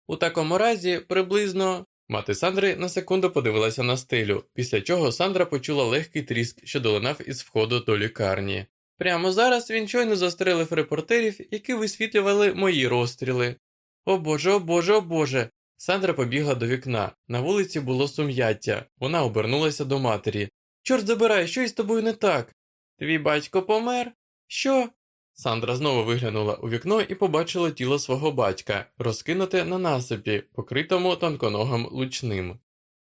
У такому разі приблизно. Мати Сандри на секунду подивилася на стелю, після чого Сандра почула легкий тріск, що долинав із входу до лікарні. Прямо зараз він щойно застрелив репортерів, які висвітлювали мої розстріли. О боже, о боже, о боже. Сандра побігла до вікна. На вулиці було сум'яття. Вона обернулася до матері. Чорт забирай, що із тобою не так? Твій батько помер? Що? Сандра знову виглянула у вікно і побачила тіло свого батька, розкинуте на насипі, покритому тонконогом лучним.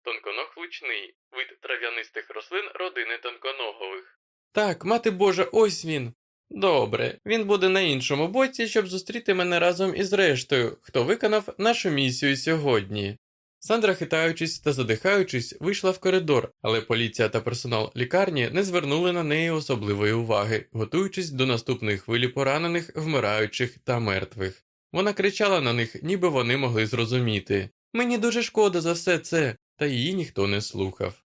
Тонконог лучний вид трав'янистих рослин родини тонконогових. Так, мати Божа, ось він. Добре, він буде на іншому боці, щоб зустріти мене разом із рештою, хто виконав нашу місію сьогодні. Сандра, хитаючись та задихаючись, вийшла в коридор, але поліція та персонал лікарні не звернули на неї особливої уваги, готуючись до наступної хвилі поранених, вмираючих та мертвих. Вона кричала на них, ніби вони могли зрозуміти Мені дуже шкода за все це, та її ніхто не слухав.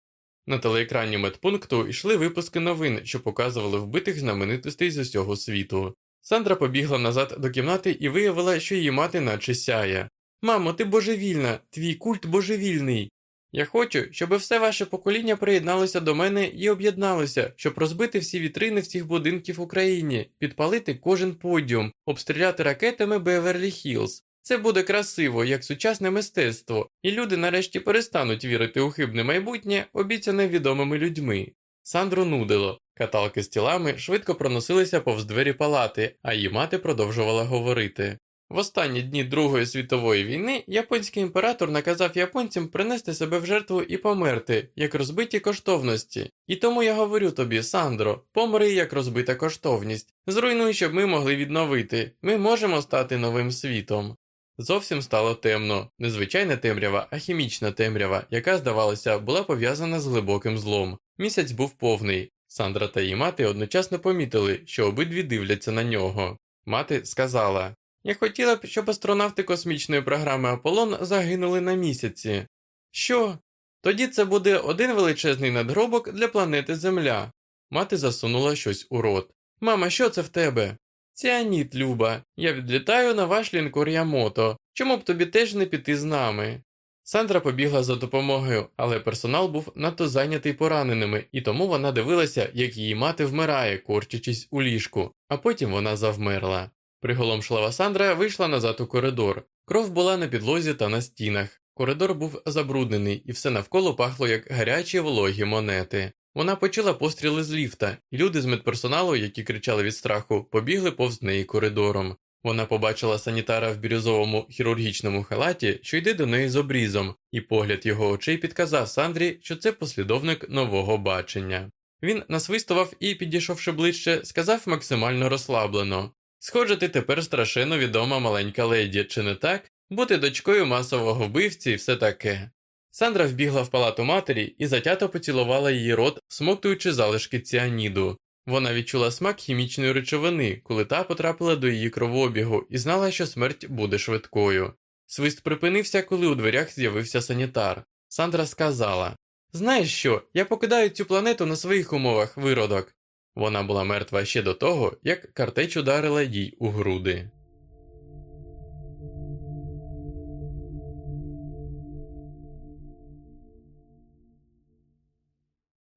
На телеекрані медпункту йшли випуски новин, що показували вбитих знаменитостей з усього світу. Сандра побігла назад до кімнати і виявила, що її мати наче сяє. Мамо, ти божевільна, твій культ божевільний. Я хочу, щоб все ваше покоління приєдналося до мене і об'єдналося, щоб розбити всі вітрини всіх будинків в Україні, підпалити кожен подіум, обстріляти ракетами Беверлі Хілз. Це буде красиво, як сучасне мистецтво, і люди нарешті перестануть вірити у хибне майбутнє, обіцяне відомими людьми. Сандру нудило, каталки з тілами швидко проносилися повз двері палати, а її мати продовжувала говорити. В останні дні Другої світової війни японський імператор наказав японцям принести себе в жертву і померти, як розбиті коштовності. І тому я говорю тобі, Сандро, помри як розбита коштовність, зруйнуй, щоб ми могли відновити. Ми можемо стати новим світом. Зовсім стало темно, не звичайна темрява, а хімічна темрява, яка, здавалося, була пов'язана з глибоким злом. Місяць був повний. Сандра та її мати одночасно помітили, що обидві дивляться на нього. Мати сказала Я хотіла б, щоб астронавти космічної програми Аполлон загинули на місяці. Що? Тоді це буде один величезний надгробок для планети Земля. Мати засунула щось у рот. Мама, що це в тебе? Ціаніт, Люба, я відлітаю на ваш лінкор Ямото. Чому б тобі теж не піти з нами? Сандра побігла за допомогою, але персонал був надто зайнятий пораненими, і тому вона дивилася, як її мати вмирає, корчачись у ліжку, а потім вона завмерла. Приголомшлива Сандра вийшла назад у коридор. Кров була на підлозі та на стінах. Коридор був забруднений, і все навколо пахло як гарячі вологі монети. Вона почула постріли з ліфта, люди з медперсоналу, які кричали від страху, побігли повз неї коридором. Вона побачила санітара в бірюзовому хірургічному халаті, що йде до неї з обрізом, і погляд його очей підказав Сандрі, що це послідовник нового бачення. Він насвистував і, підійшовши ближче, сказав максимально розслаблено Схоже, ти тепер страшенно відома маленька леді, чи не так? Бути дочкою масового вбивці і все таке. Сандра вбігла в палату матері і затято поцілувала її рот, смоктуючи залишки ціаніду. Вона відчула смак хімічної речовини, коли та потрапила до її кровообігу, і знала, що смерть буде швидкою. Свист припинився, коли у дверях з'явився санітар. Сандра сказала Знаєш що, я покидаю цю планету на своїх умовах, виродок. Вона була мертва ще до того, як картеч ударила їй у груди.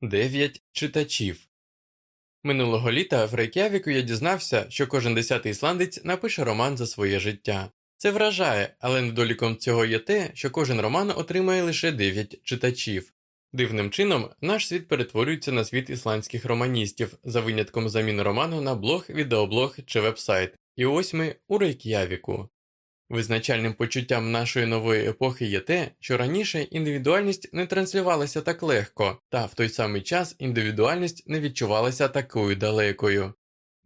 Дев'ять читачів Минулого літа в Рейкявіку я дізнався, що кожен десятий ісландець напише роман за своє життя. Це вражає, але недоліком цього є те, що кожен роман отримає лише 9 читачів. Дивним чином, наш світ перетворюється на світ ісландських романістів за винятком заміни роману на блог, відеоблог чи вебсайт. І ось ми у Рейк'явіку. Визначальним почуттям нашої нової епохи є те, що раніше індивідуальність не транслювалася так легко, та в той самий час індивідуальність не відчувалася такою далекою.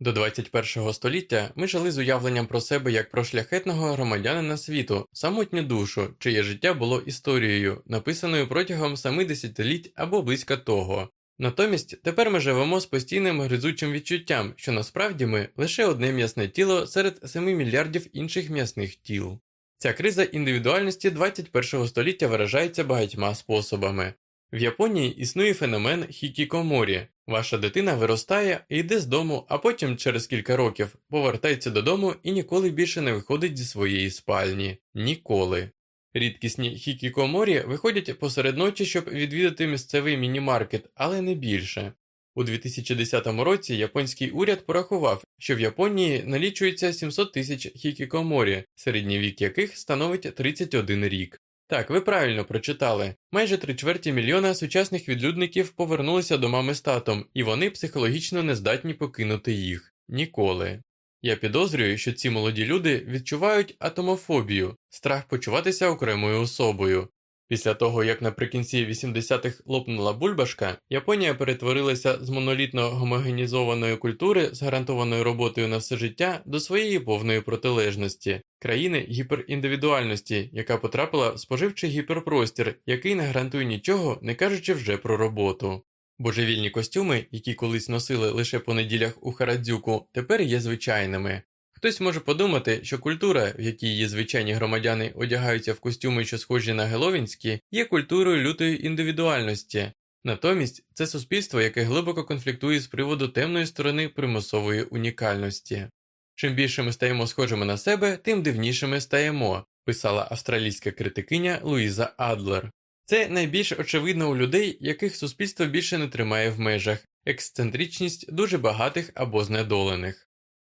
До 21 століття ми жили з уявленням про себе як про шляхетного громадянина світу, самотню душу, чиє життя було історією, написаною протягом семи десятиліть або близько того. Натомість тепер ми живемо з постійним гризучим відчуттям, що насправді ми лише одне м'ясне тіло серед 7 мільярдів інших м'ясних тіл. Ця криза індивідуальності 21 століття виражається багатьма способами. В Японії існує феномен хікікоморі. Ваша дитина виростає йде з дому, а потім через кілька років повертається додому і ніколи більше не виходить зі своєї спальні. Ніколи. Рідкісні хікікоморі виходять посеред ночі, щоб відвідати місцевий міні-маркет, але не більше. У 2010 році японський уряд порахував, що в Японії налічується 700 тисяч хікікоморі, середній вік яких становить 31 рік. Так, ви правильно прочитали. Майже три чверті мільйона сучасних відлюдників повернулися до мами з татом, і вони психологічно не здатні покинути їх ніколи. Я підозрюю, що ці молоді люди відчувають атомофобію, страх почуватися окремою особою. Після того, як наприкінці 80-х лопнула бульбашка, Японія перетворилася з монолітно гомогенізованої культури з гарантованою роботою на все життя до своєї повної протилежності, країни гіперіндивідуальності, яка потрапила в споживчий гіперпростір, який не гарантує нічого, не кажучи вже про роботу. Божевільні костюми, які колись носили лише по неділях у Харадзюку, тепер є звичайними. Хтось може подумати, що культура, в якій її звичайні громадяни одягаються в костюми, що схожі на геловінські, є культурою лютої індивідуальності. Натомість це суспільство, яке глибоко конфліктує з приводу темної сторони примусової унікальності. Чим більше ми стаємо схожими на себе, тим дивнішими стаємо, писала австралійська критикиня Луїза Адлер. Це найбільш очевидно у людей, яких суспільство більше не тримає в межах, ексцентричність дуже багатих або знедолених.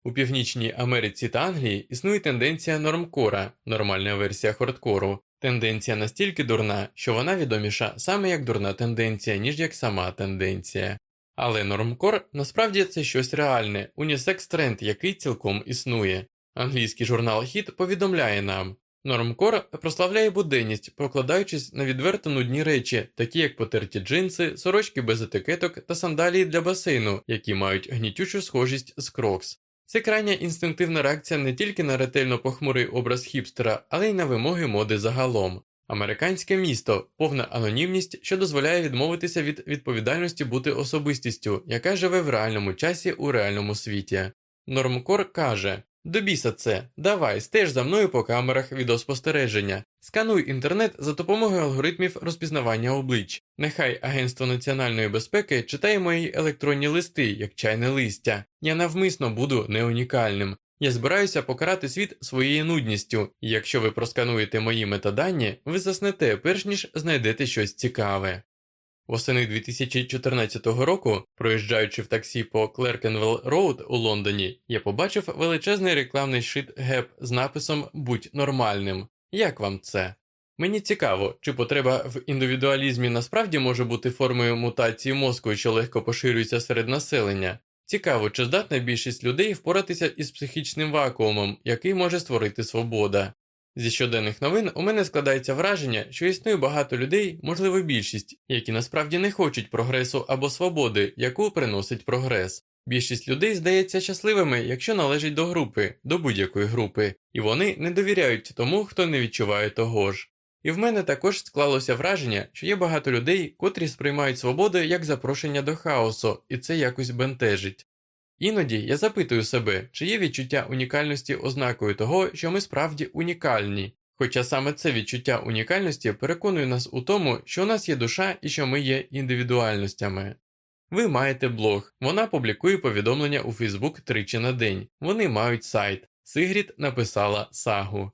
У Північній Америці та Англії існує тенденція нормкора, нормальна версія хардкору, тенденція настільки дурна, що вона відоміша саме як дурна тенденція, ніж як сама тенденція. Але нормкор насправді це щось реальне, унісекс тренд, який цілком існує. Англійський журнал Хіт повідомляє нам, Нормкор прославляє буденність, покладаючись на відверто нудні речі, такі як потерті джинси, сорочки без етикеток та сандалії для басейну, які мають гнітючу схожість з крокс. Це крайня інстинктивна реакція не тільки на ретельно похмурий образ хіпстера, але й на вимоги моди загалом. Американське місто повна анонімність, що дозволяє відмовитися від відповідальності бути особистістю, яка живе в реальному часі у реальному світі. Нормкор каже до біса це, давай, стеж за мною по камерах відеоспостереження, скануй інтернет за допомогою алгоритмів розпізнавання облич. Нехай Агентство національної безпеки читає мої електронні листи, як чайне листя. Я навмисно буду не унікальним. Я збираюся покарати світ своєю нудністю, і якщо ви проскануєте мої метадані, ви заснете, перш ніж знайдете щось цікаве. Восени 2014 року, проїжджаючи в таксі по Клеркенвелл Роуд у Лондоні, я побачив величезний рекламний щит Gap з написом Будь нормальним. Як вам це? Мені цікаво, чи потреба в індивідуалізмі насправді може бути формою мутації мозку, що легко поширюється серед населення. Цікаво, чи здатна більшість людей впоратися із психічним вакуумом, який може створити свобода. Зі щоденних новин у мене складається враження, що існує багато людей, можливо більшість, які насправді не хочуть прогресу або свободи, яку приносить прогрес. Більшість людей здається щасливими, якщо належать до групи, до будь-якої групи, і вони не довіряють тому, хто не відчуває того ж. І в мене також склалося враження, що є багато людей, котрі сприймають свободу як запрошення до хаосу, і це якось бентежить. Іноді я запитую себе, чи є відчуття унікальності ознакою того, що ми справді унікальні, хоча саме це відчуття унікальності переконує нас у тому, що у нас є душа і що ми є індивідуальностями. Ви маєте блог, вона публікує повідомлення у Фейсбук тричі на день, вони мають сайт. Сигрід написала сагу.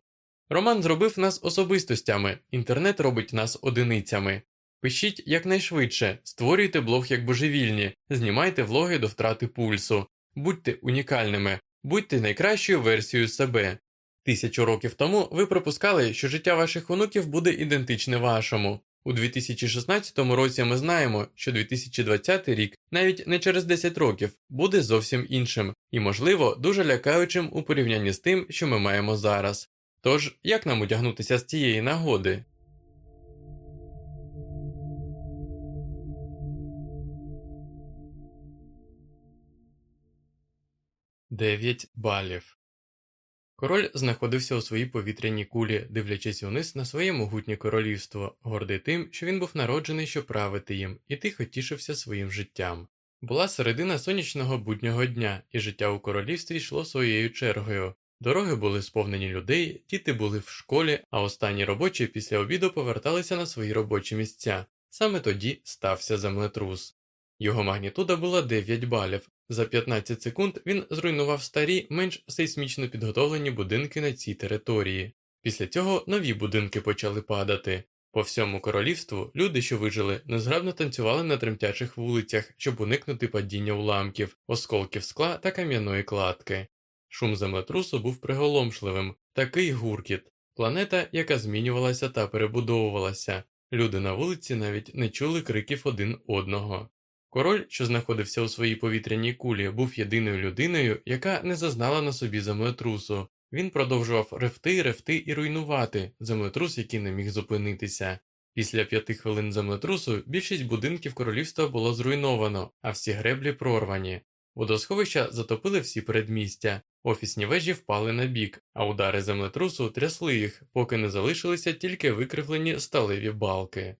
Роман зробив нас особистостями, інтернет робить нас одиницями. Пишіть якнайшвидше, створюйте блог як божевільні, знімайте влоги до втрати пульсу, будьте унікальними, будьте найкращою версією себе. Тисячу років тому ви припускали, що життя ваших онуків буде ідентичне вашому. У 2016 році ми знаємо, що 2020 рік, навіть не через 10 років, буде зовсім іншим і, можливо, дуже лякаючим у порівнянні з тим, що ми маємо зараз. Тож, як нам одягнутися з цієї нагоди? Дев'ять балів. Король знаходився у своїй повітряній кулі, дивлячись униз на своє могутнє королівство, гордий тим, що він був народжений, щоб правити їм, і тихо тішився своїм життям. Була середина сонячного буднього дня, і життя у королівстві йшло своєю чергою. Дороги були сповнені людей, діти були в школі, а останні робочі після обіду поверталися на свої робочі місця. Саме тоді стався землетрус. Його магнітуда була 9 балів. За 15 секунд він зруйнував старі, менш сейсмічно підготовлені будинки на цій території. Після цього нові будинки почали падати. По всьому королівству люди, що вижили, незграбно танцювали на тремтячих вулицях, щоб уникнути падіння уламків, осколків скла та кам'яної кладки. Шум землетрусу був приголомшливим, такий гуркіт, планета, яка змінювалася та перебудовувалася. Люди на вулиці навіть не чули криків один одного. Король, що знаходився у своїй повітряній кулі, був єдиною людиною, яка не зазнала на собі землетрусу. Він продовжував ревти, ревти і руйнувати землетрус, який не міг зупинитися. Після п'яти хвилин землетрусу більшість будинків королівства було зруйновано, а всі греблі прорвані. Водосховища затопили всі передмістя, офісні вежі впали на бік, а удари землетрусу трясли їх, поки не залишилися тільки викривлені сталеві балки.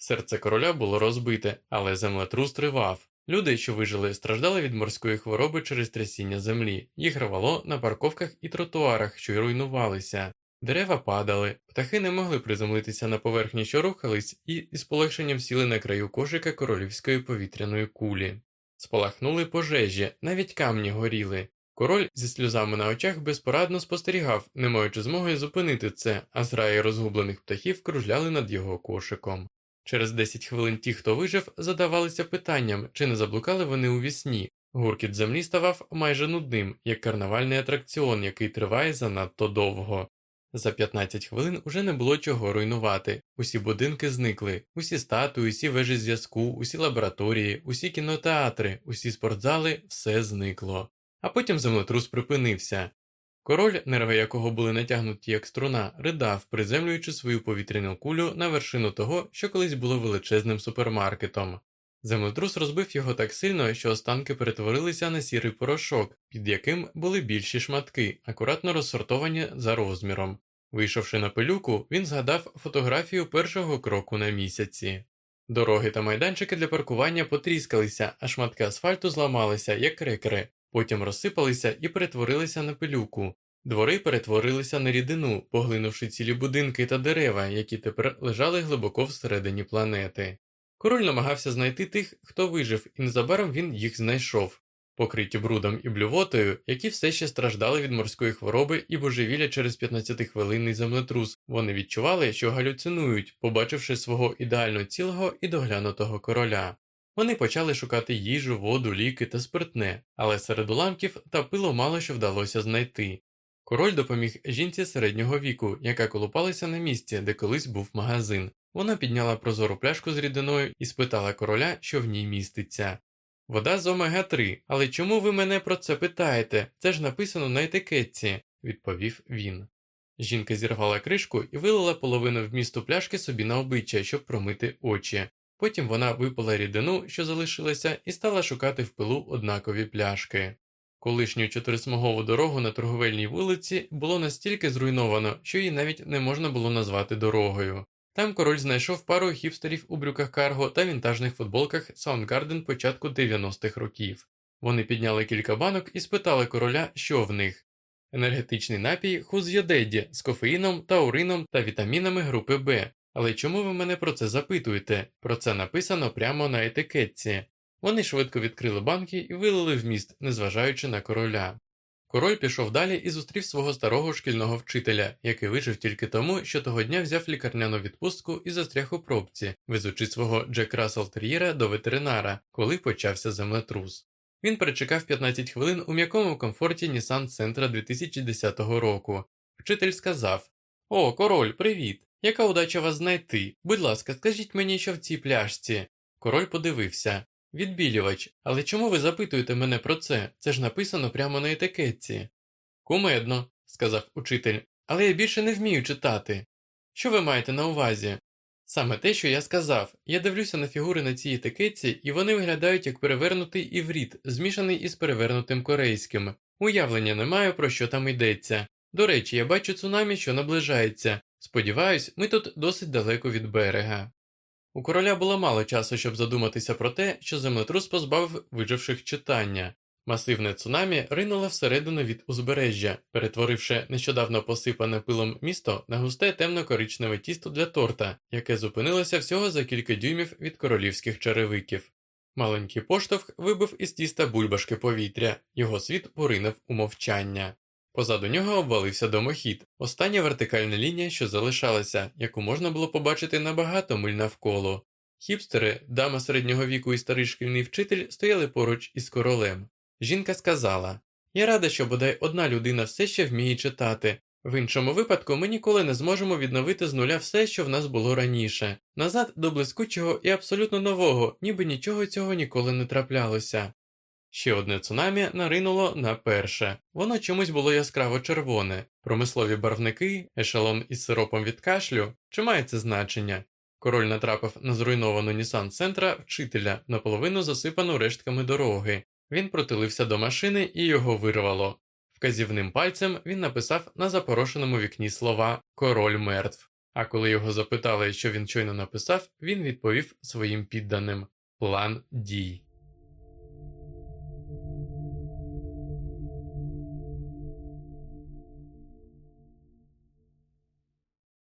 Серце короля було розбите, але землетрус тривав. Люди, що вижили, страждали від морської хвороби через трясіння землі, їх рвало на парковках і тротуарах, що й руйнувалися. Дерева падали, птахи не могли приземлитися на поверхні, що рухались, і із полегшенням сіли на краю кошика королівської повітряної кулі. Спалахнули пожежі, навіть камні горіли. Король зі сльозами на очах безпорадно спостерігав, не маючи змоги зупинити це, а зраї розгублених птахів кружляли над його кошиком. Через 10 хвилин ті, хто вижив, задавалися питанням, чи не заблукали вони у вісні. Гуркіт землі ставав майже нудним, як карнавальний атракціон, який триває занадто довго. За 15 хвилин уже не було чого руйнувати. Усі будинки зникли, усі статуї, усі вежі зв'язку, усі лабораторії, усі кінотеатри, усі спортзали, все зникло. А потім землетрус припинився. Король, нерви якого були натягнуті як струна, ридав, приземлюючи свою повітряну кулю на вершину того, що колись було величезним супермаркетом. Землетрус розбив його так сильно, що останки перетворилися на сірий порошок, під яким були більші шматки, акуратно розсортовані за розміром. Вийшовши на пилюку, він згадав фотографію першого кроку на місяці. Дороги та майданчики для паркування потріскалися, а шматки асфальту зламалися, як крекери, потім розсипалися і перетворилися на пилюку. Двори перетворилися на рідину, поглинувши цілі будинки та дерева, які тепер лежали глибоко всередині планети. Король намагався знайти тих, хто вижив, і незабаром він їх знайшов, покриті брудом і блювотою, які все ще страждали від морської хвороби і божевілля через 15-хвилинний землетрус. Вони відчували, що галюцинують, побачивши свого ідеально цілого і доглянутого короля. Вони почали шукати їжу, воду, ліки та спиртне, але серед уламків та пилу мало що вдалося знайти. Король допоміг жінці середнього віку, яка колупалася на місці, де колись був магазин. Вона підняла прозору пляшку з рідиною і спитала короля, що в ній міститься. Вода з омега 3 але чому ви мене про це питаєте? Це ж написано на етикетці, відповів він. Жінка зірвала кришку і вилила половину вмісту пляшки собі на обличчя, щоб промити очі. Потім вона випила рідину, що залишилася, і стала шукати в пилу однакові пляшки. Колишню чотирисмугову дорогу на торговельній вулиці було настільки зруйновано, що її навіть не можна було назвати дорогою. Там король знайшов пару хіпстерів у брюках Карго та вінтажних футболках Soundgarden початку 90-х років. Вони підняли кілька банок і спитали короля, що в них. Енергетичний напій Хузйодеді з кофеїном, таурином та вітамінами групи Б. Але чому ви мене про це запитуєте? Про це написано прямо на етикетці. Вони швидко відкрили банки і вилили вміст, незважаючи на короля. Король пішов далі і зустрів свого старого шкільного вчителя, який вижив тільки тому, що того дня взяв лікарняну відпустку і застряг у пробці, везучи свого Джек Рассел Тер'єра до ветеринара, коли почався землетрус. Він перечекав 15 хвилин у м'якому комфорті Nissan Sentra 2010 року. Вчитель сказав: О, король, привіт! Яка удача вас знайти? Будь ласка, скажіть мені, що в цій пляшці. Король подивився. Відбілювач, але чому ви запитуєте мене про це? Це ж написано прямо на етикетці. Кумедно, сказав учитель, але я більше не вмію читати. Що ви маєте на увазі? Саме те, що я сказав, я дивлюся на фігури на цій етикетці, і вони виглядають як перевернутий івріт, змішаний із перевернутим корейським. Уявлення не маю, про що там йдеться. До речі, я бачу цунамі, що наближається. Сподіваюсь, ми тут досить далеко від берега. У короля було мало часу, щоб задуматися про те, що землетрус позбавив виживших читання. Масивне цунамі ринуло всередину від узбережжя, перетворивши нещодавно посипане пилом місто на густе темно-коричневе тісто для торта, яке зупинилося всього за кілька дюймів від королівських черевиків. Маленький поштовх вибив із тіста бульбашки повітря, його світ поринув у мовчання. Позаду нього обвалився домохід, остання вертикальна лінія, що залишалася, яку можна було побачити набагато миль навколо. Хіпстери, дама середнього віку і старий шкільний вчитель стояли поруч із королем. Жінка сказала: Я рада, що бодай одна людина все ще вміє читати. В іншому випадку ми ніколи не зможемо відновити з нуля все, що в нас було раніше, назад до блискучого і абсолютно нового, ніби нічого цього ніколи не траплялося. Ще одне цунамі наринуло на перше. Воно чомусь було яскраво червоне, промислові барвники, ешелон із сиропом від кашлю. Чи має це значення? Король натрапив на зруйновану Нісан центра вчителя, наполовину засипану рештками дороги. Він протилився до машини і його вирвало. Вказівним пальцем він написав на запорошеному вікні слова Король мертв. А коли його запитали, що він щойно написав, він відповів своїм підданим План дій.